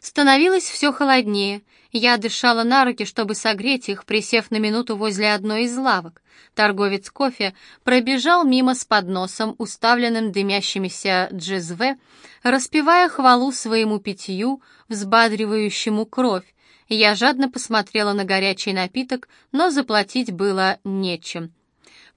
Становилось все холоднее. Я дышала на руки, чтобы согреть их, присев на минуту возле одной из лавок. Торговец кофе пробежал мимо с подносом, уставленным дымящимися джезве, распевая хвалу своему питью, взбадривающему кровь. Я жадно посмотрела на горячий напиток, но заплатить было нечем.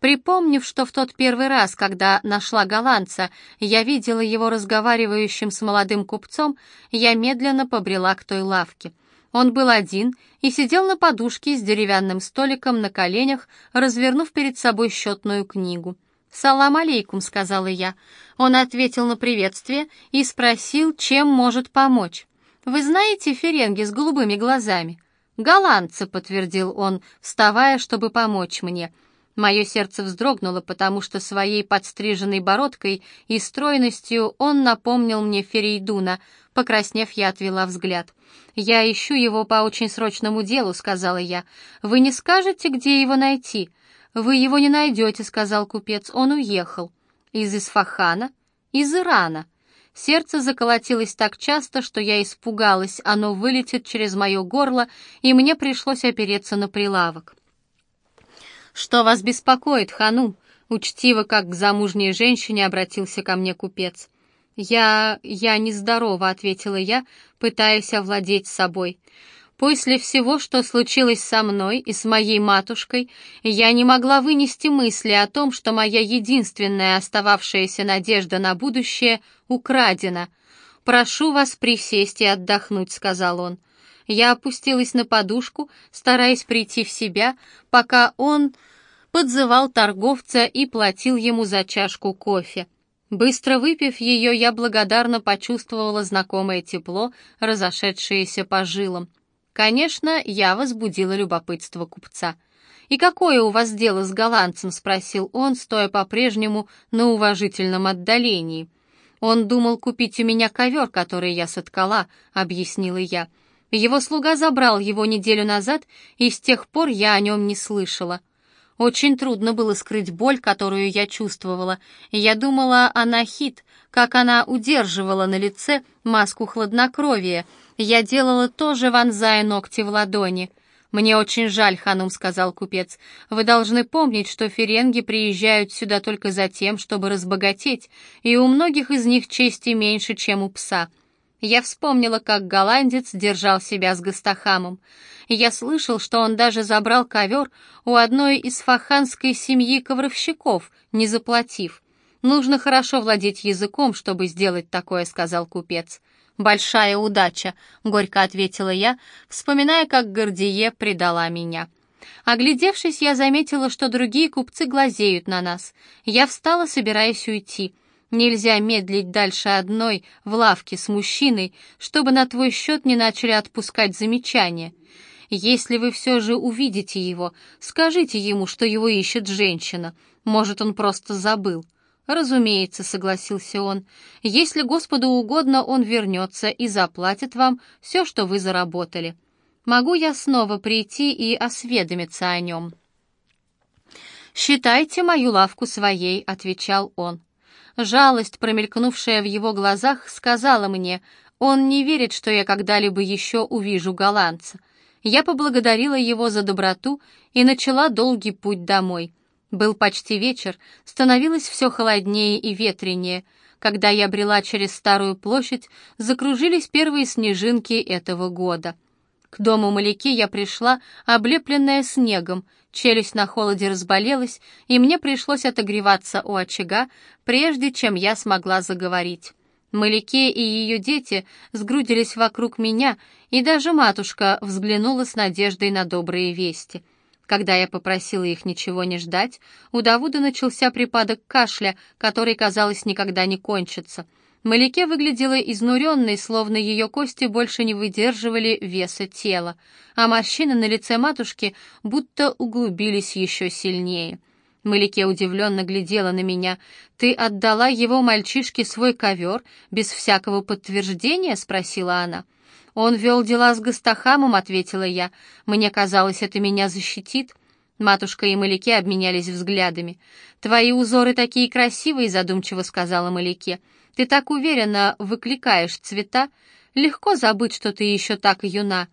Припомнив, что в тот первый раз, когда нашла голландца, я видела его разговаривающим с молодым купцом, я медленно побрела к той лавке. Он был один и сидел на подушке с деревянным столиком на коленях, развернув перед собой счетную книгу. «Салам алейкум», — сказала я. Он ответил на приветствие и спросил, чем может помочь. «Вы знаете ференги с голубыми глазами?» «Голландцы», — подтвердил он, вставая, чтобы помочь мне. Мое сердце вздрогнуло, потому что своей подстриженной бородкой и стройностью он напомнил мне Ферейдуна. Покраснев, я отвела взгляд. «Я ищу его по очень срочному делу», — сказала я. «Вы не скажете, где его найти?» «Вы его не найдете», — сказал купец. «Он уехал». «Из Исфахана?» «Из Ирана». Сердце заколотилось так часто, что я испугалась, оно вылетит через мое горло, и мне пришлось опереться на прилавок. «Что вас беспокоит, ханум?» Учтиво, как к замужней женщине, обратился ко мне купец. «Я... я нездорова», — ответила я, пытаясь овладеть собой. «После всего, что случилось со мной и с моей матушкой, я не могла вынести мысли о том, что моя единственная остававшаяся надежда на будущее украдена. Прошу вас присесть и отдохнуть», — сказал он. Я опустилась на подушку, стараясь прийти в себя, пока он подзывал торговца и платил ему за чашку кофе. Быстро выпив ее, я благодарно почувствовала знакомое тепло, разошедшееся по жилам. Конечно, я возбудила любопытство купца. «И какое у вас дело с голландцем?» — спросил он, стоя по-прежнему на уважительном отдалении. «Он думал купить у меня ковер, который я соткала», — объяснила я. Его слуга забрал его неделю назад, и с тех пор я о нем не слышала. Очень трудно было скрыть боль, которую я чувствовала. Я думала о Нахид, как она удерживала на лице маску хладнокровия. Я делала тоже, вонзая ногти в ладони. «Мне очень жаль, Ханум», — сказал купец. «Вы должны помнить, что ференги приезжают сюда только за тем, чтобы разбогатеть, и у многих из них чести меньше, чем у пса». Я вспомнила, как голландец держал себя с Гастахамом. Я слышал, что он даже забрал ковер у одной из фаханской семьи ковровщиков, не заплатив. «Нужно хорошо владеть языком, чтобы сделать такое», — сказал купец. «Большая удача», — горько ответила я, вспоминая, как Гордие предала меня. Оглядевшись, я заметила, что другие купцы глазеют на нас. Я встала, собираясь уйти. Нельзя медлить дальше одной в лавке с мужчиной, чтобы на твой счет не начали отпускать замечания. Если вы все же увидите его, скажите ему, что его ищет женщина. Может, он просто забыл. «Разумеется», — согласился он. «Если Господу угодно, он вернется и заплатит вам все, что вы заработали. Могу я снова прийти и осведомиться о нем?» «Считайте мою лавку своей», — отвечал он. Жалость, промелькнувшая в его глазах, сказала мне, он не верит, что я когда-либо еще увижу голландца. Я поблагодарила его за доброту и начала долгий путь домой. Был почти вечер, становилось все холоднее и ветренее. Когда я брела через старую площадь, закружились первые снежинки этого года. К дому Маляки я пришла, облепленная снегом, челюсть на холоде разболелась, и мне пришлось отогреваться у очага, прежде чем я смогла заговорить. Маляке и ее дети сгрудились вокруг меня, и даже матушка взглянула с надеждой на добрые вести. Когда я попросила их ничего не ждать, у Давуда начался припадок кашля, который, казалось, никогда не кончится — Малике выглядела изнуренной, словно ее кости больше не выдерживали веса тела, а морщины на лице матушки будто углубились еще сильнее. Малике удивленно глядела на меня. «Ты отдала его мальчишке свой ковер без всякого подтверждения?» — спросила она. «Он вел дела с Гастахамом», — ответила я. «Мне казалось, это меня защитит». Матушка и Малике обменялись взглядами. «Твои узоры такие красивые», — задумчиво сказала Малике. «Ты так уверенно выкликаешь цвета. Легко забыть, что ты еще так юна.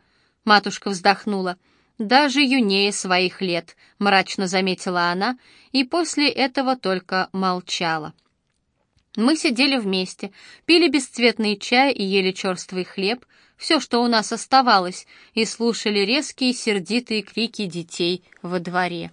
Матушка вздохнула. Даже юнее своих лет, мрачно заметила она, и после этого только молчала. Мы сидели вместе, пили бесцветный чай и ели черствый хлеб, все, что у нас оставалось, и слушали резкие сердитые крики детей во дворе.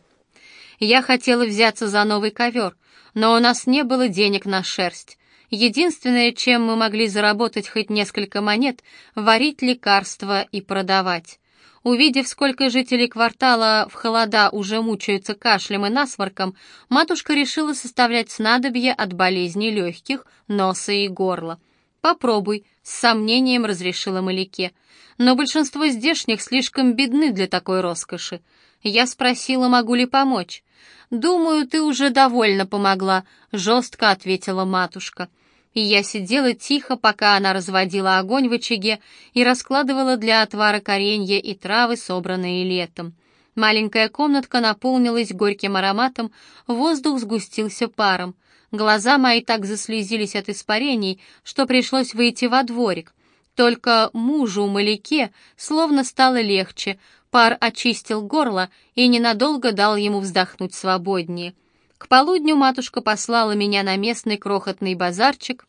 Я хотела взяться за новый ковер, но у нас не было денег на шерсть. Единственное, чем мы могли заработать хоть несколько монет, варить лекарства и продавать. Увидев, сколько жителей квартала в холода уже мучаются кашлем и насморком, матушка решила составлять снадобье от болезней легких, носа и горла. «Попробуй», — с сомнением разрешила Маляке. «Но большинство здешних слишком бедны для такой роскоши». Я спросила, могу ли помочь. «Думаю, ты уже довольно помогла», — жестко ответила матушка и я сидела тихо, пока она разводила огонь в очаге и раскладывала для отвара коренья и травы, собранные летом. Маленькая комнатка наполнилась горьким ароматом, воздух сгустился паром. Глаза мои так заслезились от испарений, что пришлось выйти во дворик. Только мужу Маляке словно стало легче, пар очистил горло и ненадолго дал ему вздохнуть свободнее. К полудню матушка послала меня на местный крохотный базарчик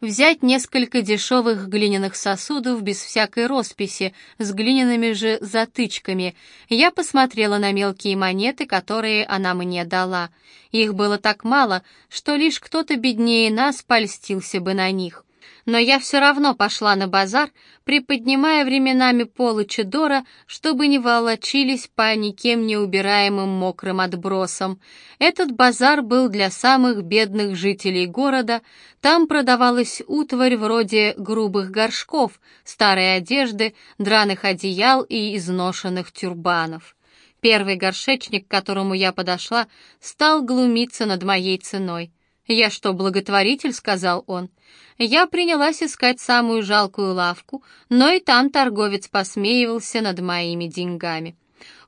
взять несколько дешевых глиняных сосудов без всякой росписи, с глиняными же затычками. Я посмотрела на мелкие монеты, которые она мне дала. Их было так мало, что лишь кто-то беднее нас польстился бы на них но я все равно пошла на базар, приподнимая временами полы чедора, чтобы не волочились по никем не убираемым мокрым отбросам. Этот базар был для самых бедных жителей города, там продавалась утварь вроде грубых горшков, старой одежды, драных одеял и изношенных тюрбанов. Первый горшечник, к которому я подошла, стал глумиться над моей ценой. «Я что, благотворитель?» — сказал он. Я принялась искать самую жалкую лавку, но и там торговец посмеивался над моими деньгами.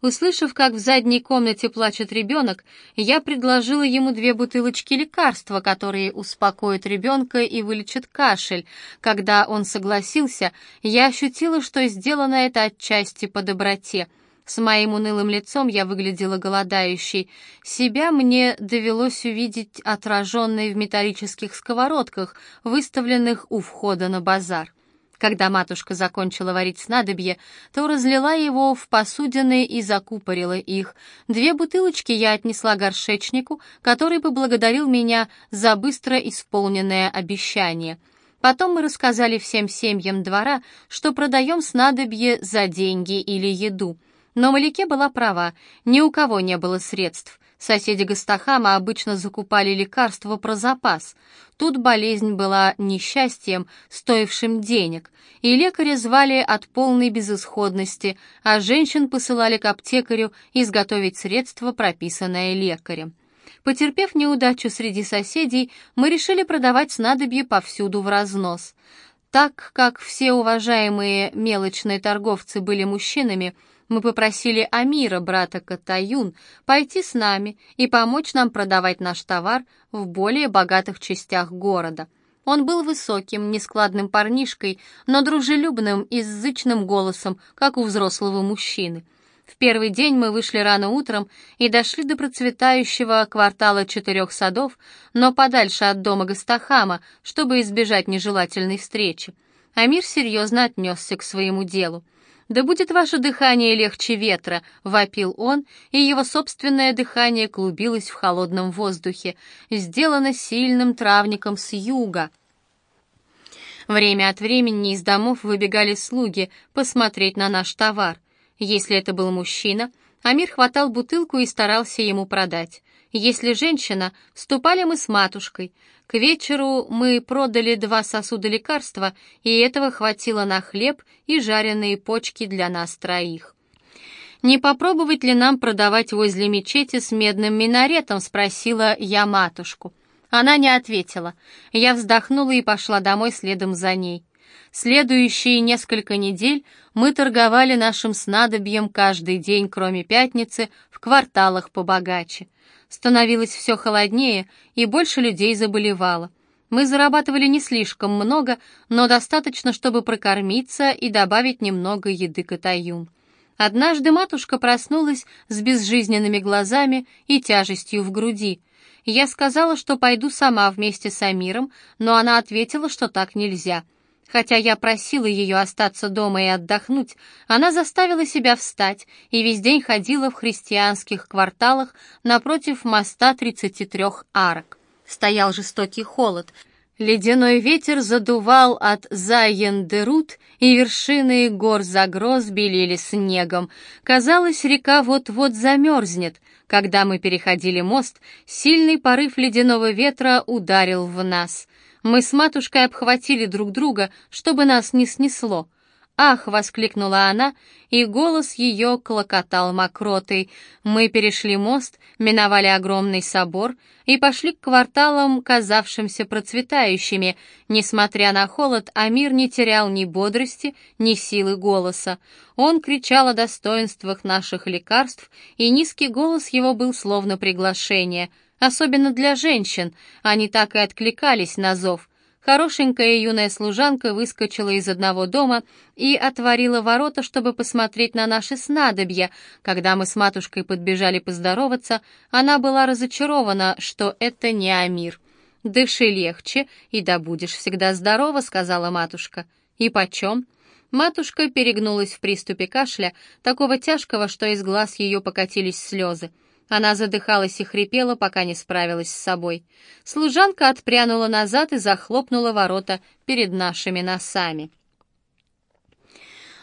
Услышав, как в задней комнате плачет ребенок, я предложила ему две бутылочки лекарства, которые успокоят ребенка и вылечат кашель. Когда он согласился, я ощутила, что сделано это отчасти по доброте — с моим унылым лицом я выглядела голодающей. Себя мне довелось увидеть отраженной в металлических сковородках, выставленных у входа на базар. Когда матушка закончила варить снадобье, то разлила его в посудины и закупорила их. Две бутылочки я отнесла горшечнику, который поблагодарил меня за быстро исполненное обещание. Потом мы рассказали всем семьям двора, что продаем снадобье за деньги или еду. Но Малике была права, ни у кого не было средств. Соседи Гастахама обычно закупали лекарства про запас. Тут болезнь была несчастьем, стоившим денег, и лекаря звали от полной безысходности, а женщин посылали к аптекарю изготовить средство, прописанное лекарем. Потерпев неудачу среди соседей, мы решили продавать снадобье повсюду в разнос. Так как все уважаемые мелочные торговцы были мужчинами, мы попросили Амира, брата Катаюн, пойти с нами и помочь нам продавать наш товар в более богатых частях города. Он был высоким, нескладным парнишкой, но дружелюбным и зычным голосом, как у взрослого мужчины. В первый день мы вышли рано утром и дошли до процветающего квартала четырех садов, но подальше от дома Гастахама, чтобы избежать нежелательной встречи. Амир серьезно отнесся к своему делу. «Да будет ваше дыхание легче ветра», — вопил он, и его собственное дыхание клубилось в холодном воздухе, сделано сильным травником с юга. Время от времени из домов выбегали слуги посмотреть на наш товар. Если это был мужчина, Амир хватал бутылку и старался ему продать. Если женщина, ступали мы с матушкой. К вечеру мы продали два сосуда лекарства, и этого хватило на хлеб и жареные почки для нас троих. «Не попробовать ли нам продавать возле мечети с медным минаретом?» — спросила я матушку. Она не ответила. Я вздохнула и пошла домой следом за ней. Следующие несколько недель мы торговали нашим снадобьем каждый день, кроме пятницы, в кварталах побогаче. Становилось все холоднее, и больше людей заболевало. Мы зарабатывали не слишком много, но достаточно, чтобы прокормиться и добавить немного еды Катаюн. Однажды матушка проснулась с безжизненными глазами и тяжестью в груди. Я сказала, что пойду сама вместе с Амиром, но она ответила, что так нельзя. Хотя я просила ее остаться дома и отдохнуть, она заставила себя встать и весь день ходила в христианских кварталах напротив моста 33 арок. Стоял жестокий холод. Ледяной ветер задувал от Зайендерут, и вершины гор загроз белели снегом. Казалось, река вот-вот замерзнет. Когда мы переходили мост, сильный порыв ледяного ветра ударил в нас. Мы с матушкой обхватили друг друга, чтобы нас не снесло. «Ах!» — воскликнула она, и голос ее клокотал мокротой. Мы перешли мост, миновали огромный собор и пошли к кварталам, казавшимся процветающими. Несмотря на холод, Амир не терял ни бодрости, ни силы голоса. Он кричал о достоинствах наших лекарств, и низкий голос его был словно приглашение. Особенно для женщин, они так и откликались на зов. Хорошенькая юная служанка выскочила из одного дома и отворила ворота, чтобы посмотреть на наши снадобья. Когда мы с матушкой подбежали поздороваться, она была разочарована, что это не Амир. «Дыши легче, и да будешь всегда здорова», — сказала матушка. «И почем?» Матушка перегнулась в приступе кашля, такого тяжкого, что из глаз ее покатились слезы. Она задыхалась и хрипела, пока не справилась с собой. Служанка отпрянула назад и захлопнула ворота перед нашими носами.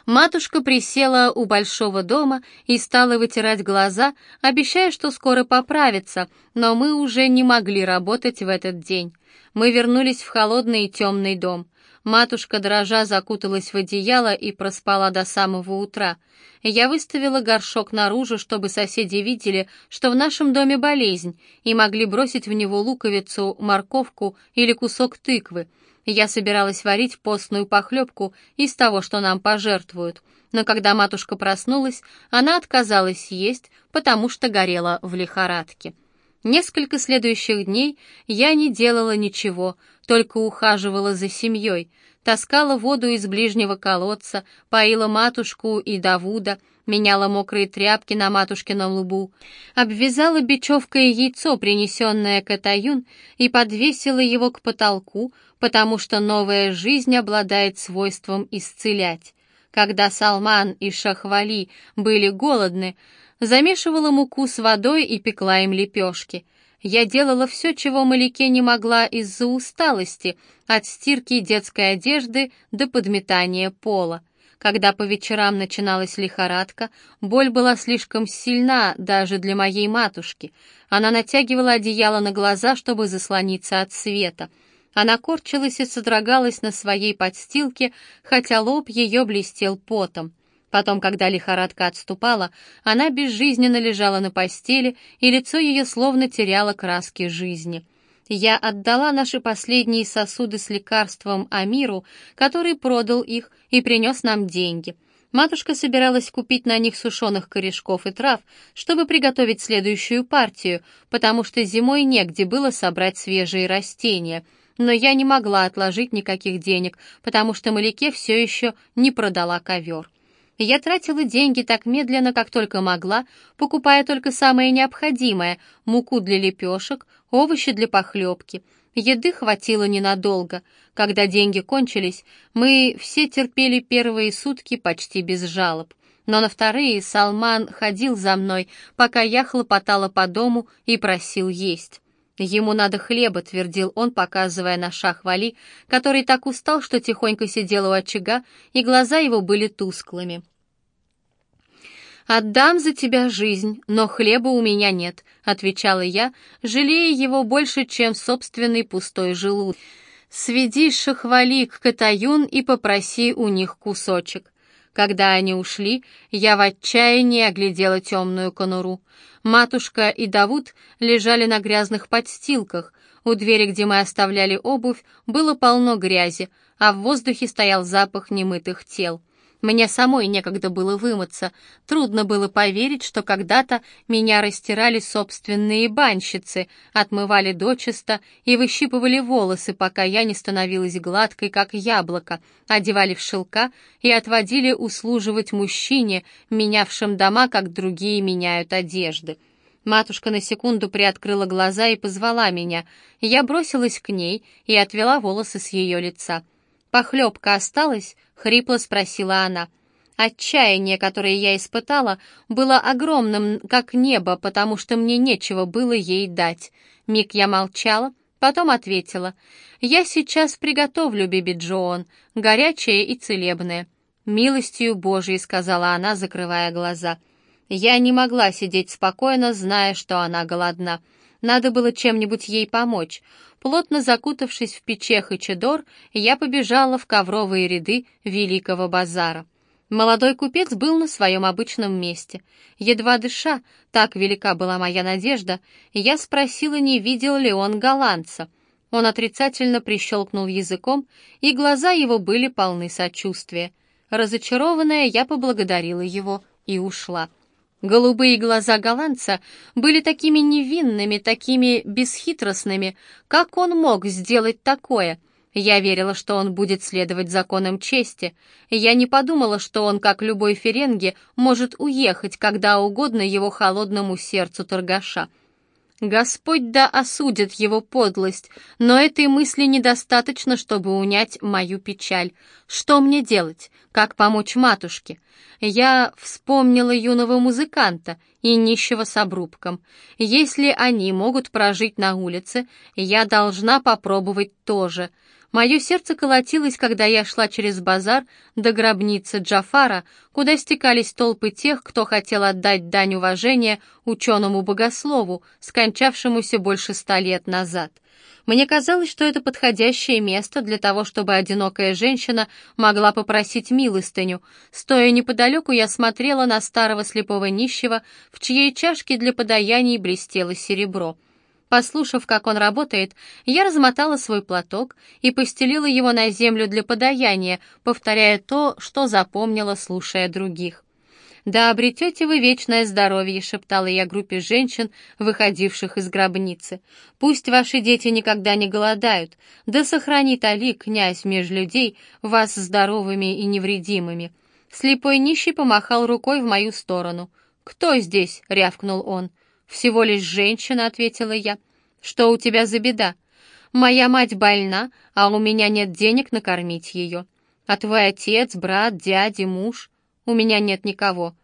Матушка присела у большого дома и стала вытирать глаза, обещая, что скоро поправится, но мы уже не могли работать в этот день. Мы вернулись в холодный и темный дом. Матушка, дрожа, закуталась в одеяло и проспала до самого утра. Я выставила горшок наружу, чтобы соседи видели, что в нашем доме болезнь, и могли бросить в него луковицу, морковку или кусок тыквы. Я собиралась варить постную похлебку из того, что нам пожертвуют. Но когда матушка проснулась, она отказалась есть, потому что горела в лихорадке. Несколько следующих дней я не делала ничего, только ухаживала за семьей, таскала воду из ближнего колодца, поила матушку и Давуда, меняла мокрые тряпки на матушкином лбу, обвязала бечевкой яйцо, принесенное Катаюн, и подвесила его к потолку, потому что новая жизнь обладает свойством исцелять. Когда Салман и Шахвали были голодны, замешивала муку с водой и пекла им лепешки. Я делала все, чего Малике не могла из-за усталости, от стирки детской одежды до подметания пола. Когда по вечерам начиналась лихорадка, боль была слишком сильна даже для моей матушки. Она натягивала одеяло на глаза, чтобы заслониться от света. Она корчилась и содрогалась на своей подстилке, хотя лоб ее блестел потом. Потом, когда лихорадка отступала, она безжизненно лежала на постели, и лицо ее словно теряло краски жизни. Я отдала наши последние сосуды с лекарством Амиру, который продал их и принес нам деньги. Матушка собиралась купить на них сушеных корешков и трав, чтобы приготовить следующую партию, потому что зимой негде было собрать свежие растения. Но я не могла отложить никаких денег, потому что Маляке все еще не продала ковер. Я тратила деньги так медленно, как только могла, покупая только самое необходимое — муку для лепешек, овощи для похлебки. Еды хватило ненадолго. Когда деньги кончились, мы все терпели первые сутки почти без жалоб. Но на вторые Салман ходил за мной, пока я хлопотала по дому и просил есть. «Ему надо хлеба», — твердил он, показывая на Шахвали, который так устал, что тихонько сидел у очага, и глаза его были тусклыми. «Отдам за тебя жизнь, но хлеба у меня нет», — отвечала я, жалея его больше, чем собственный пустой желудок. «Сведи Шахвали к Катаюн и попроси у них кусочек». Когда они ушли, я в отчаянии оглядела темную конуру. Матушка и Давуд лежали на грязных подстилках. У двери, где мы оставляли обувь, было полно грязи, а в воздухе стоял запах немытых тел. Мне самой некогда было вымыться. Трудно было поверить, что когда-то меня растирали собственные банщицы, отмывали дочисто и выщипывали волосы, пока я не становилась гладкой, как яблоко, одевали в шелка и отводили услуживать мужчине, менявшим дома, как другие меняют одежды. Матушка на секунду приоткрыла глаза и позвала меня. Я бросилась к ней и отвела волосы с ее лица. «Похлебка осталась?» — хрипло спросила она. Отчаяние, которое я испытала, было огромным, как небо, потому что мне нечего было ей дать. Миг я молчала, потом ответила. «Я сейчас приготовлю, Биби Джоан, горячее и целебное». «Милостью Божией», — сказала она, закрывая глаза. Я не могла сидеть спокойно, зная, что она голодна. Надо было чем-нибудь ей помочь. Плотно закутавшись в печех и чедор, я побежала в ковровые ряды Великого базара. Молодой купец был на своем обычном месте. Едва дыша, так велика была моя надежда, я спросила, не видел ли он голландца. Он отрицательно прищелкнул языком, и глаза его были полны сочувствия. Разочарованная, я поблагодарила его и ушла. Голубые глаза голландца были такими невинными, такими бесхитростными. Как он мог сделать такое? Я верила, что он будет следовать законам чести. Я не подумала, что он, как любой ференги, может уехать, когда угодно его холодному сердцу торгаша. Господь да осудит его подлость, но этой мысли недостаточно, чтобы унять мою печаль. Что мне делать? Как помочь матушке? Я вспомнила юного музыканта и нищего с обрубком. Если они могут прожить на улице, я должна попробовать тоже — Мое сердце колотилось, когда я шла через базар до гробницы Джафара, куда стекались толпы тех, кто хотел отдать дань уважения ученому-богослову, скончавшемуся больше ста лет назад. Мне казалось, что это подходящее место для того, чтобы одинокая женщина могла попросить милостыню. Стоя неподалеку, я смотрела на старого слепого нищего, в чьей чашке для подаяний блестело серебро. Послушав, как он работает, я размотала свой платок и постелила его на землю для подаяния, повторяя то, что запомнила, слушая других. «Да обретете вы вечное здоровье», — шептала я группе женщин, выходивших из гробницы. «Пусть ваши дети никогда не голодают, да сохранит Али, князь меж людей, вас здоровыми и невредимыми». Слепой нищий помахал рукой в мою сторону. «Кто здесь?» — рявкнул он. «Всего лишь женщина», — ответила я. «Что у тебя за беда? Моя мать больна, а у меня нет денег накормить ее. А твой отец, брат, дядя, муж? У меня нет никого».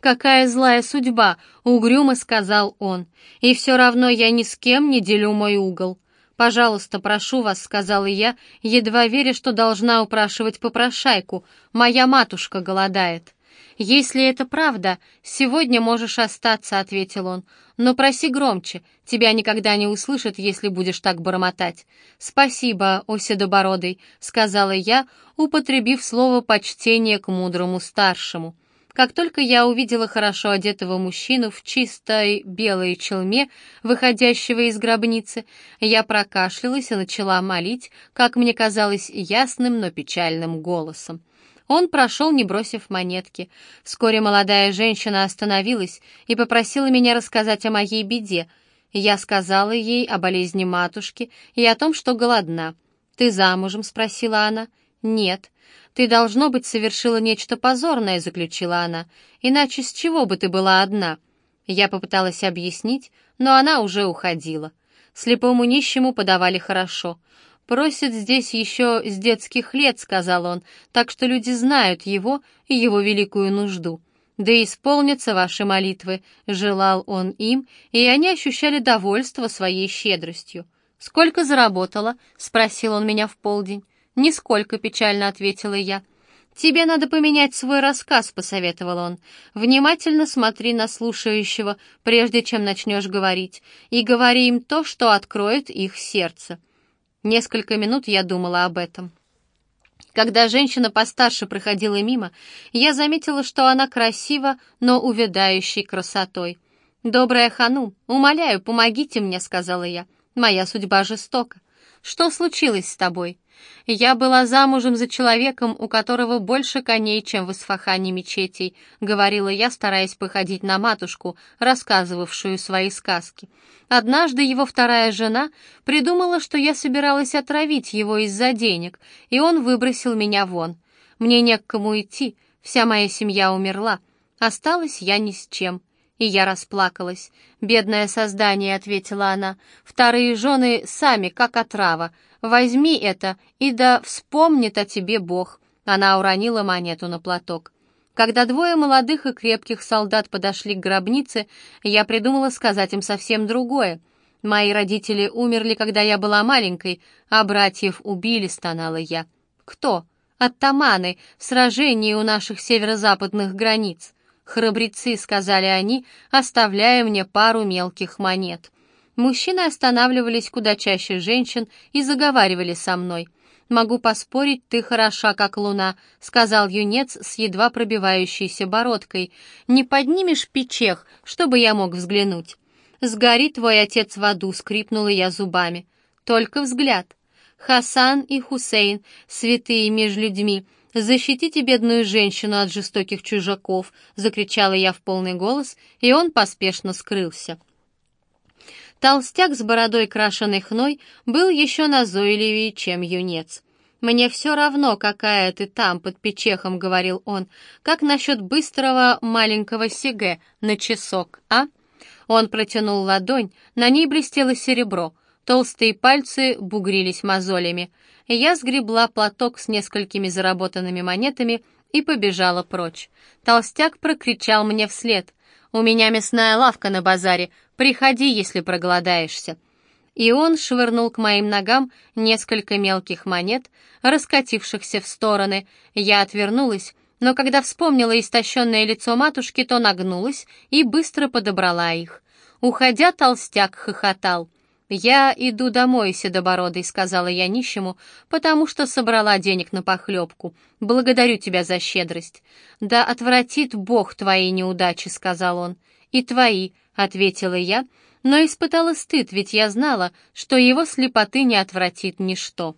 «Какая злая судьба!» — угрюмо сказал он. «И все равно я ни с кем не делю мой угол. «Пожалуйста, прошу вас», — сказала я, едва веря, что должна упрашивать попрошайку. «Моя матушка голодает». «Если это правда, сегодня можешь остаться», — ответил он. «Но проси громче, тебя никогда не услышат, если будешь так бормотать». «Спасибо, Оседобородый», — сказала я, употребив слово почтение к мудрому старшему. Как только я увидела хорошо одетого мужчину в чистой белой челме, выходящего из гробницы, я прокашлялась и начала молить, как мне казалось, ясным, но печальным голосом. Он прошел, не бросив монетки. Вскоре молодая женщина остановилась и попросила меня рассказать о моей беде. Я сказала ей о болезни матушки и о том, что голодна. «Ты замужем?» — спросила она. «Нет». «Ты, должно быть, совершила нечто позорное», — заключила она. «Иначе с чего бы ты была одна?» Я попыталась объяснить, но она уже уходила. Слепому нищему подавали хорошо. «Просит здесь еще с детских лет», — сказал он, «так что люди знают его и его великую нужду». «Да исполнятся ваши молитвы», — желал он им, и они ощущали довольство своей щедростью. «Сколько заработала?» — спросил он меня в полдень. «Нисколько», — печально ответила я. «Тебе надо поменять свой рассказ», — посоветовал он. «Внимательно смотри на слушающего, прежде чем начнешь говорить, и говори им то, что откроет их сердце». Несколько минут я думала об этом. Когда женщина постарше проходила мимо, я заметила, что она красива, но увядающей красотой. «Добрая хану, умоляю, помогите мне», — сказала я. «Моя судьба жестока». Что случилось с тобой?» «Я была замужем за человеком, у которого больше коней, чем в Исфахане мечетей», — говорила я, стараясь походить на матушку, рассказывавшую свои сказки. Однажды его вторая жена придумала, что я собиралась отравить его из-за денег, и он выбросил меня вон. Мне не к кому идти, вся моя семья умерла. Осталась я ни с чем. И я расплакалась. «Бедное создание», — ответила она, — «вторые жены сами, как отрава. Возьми это, и да вспомнит о тебе Бог». Она уронила монету на платок. Когда двое молодых и крепких солдат подошли к гробнице, я придумала сказать им совсем другое. «Мои родители умерли, когда я была маленькой, а братьев убили», — стонала я. «Кто?» «Оттаманы в сражении у наших северо-западных границ». «Храбрецы», — сказали они, оставляя мне пару мелких монет. Мужчины останавливались куда чаще женщин и заговаривали со мной. «Могу поспорить, ты хороша, как луна», — сказал юнец с едва пробивающейся бородкой. «Не поднимешь печех, чтобы я мог взглянуть». «Сгори твой отец в аду», — скрипнула я зубами. «Только взгляд». Хасан и Хусейн, святые между людьми, защитите бедную женщину от жестоких чужаков», — закричала я в полный голос, и он поспешно скрылся. Толстяк с бородой крашеной хной был еще назойливее, чем юнец. «Мне все равно, какая ты там под печехом», — говорил он. «Как насчет быстрого маленького сиге на часок, а?» Он протянул ладонь, на ней блестело серебро, толстые пальцы бугрились мозолями. Я сгребла платок с несколькими заработанными монетами и побежала прочь. Толстяк прокричал мне вслед. «У меня мясная лавка на базаре, Приходи, если проголодаешься». И он швырнул к моим ногам несколько мелких монет, раскатившихся в стороны. Я отвернулась, но когда вспомнила истощенное лицо матушки, то нагнулась и быстро подобрала их. Уходя, толстяк хохотал. «Я иду домой, седобородый», — сказала я нищему, «потому что собрала денег на похлебку. Благодарю тебя за щедрость». «Да отвратит Бог твои неудачи», — сказал он. «И твои», ответила я, но испытала стыд, ведь я знала, что его слепоты не отвратит ничто.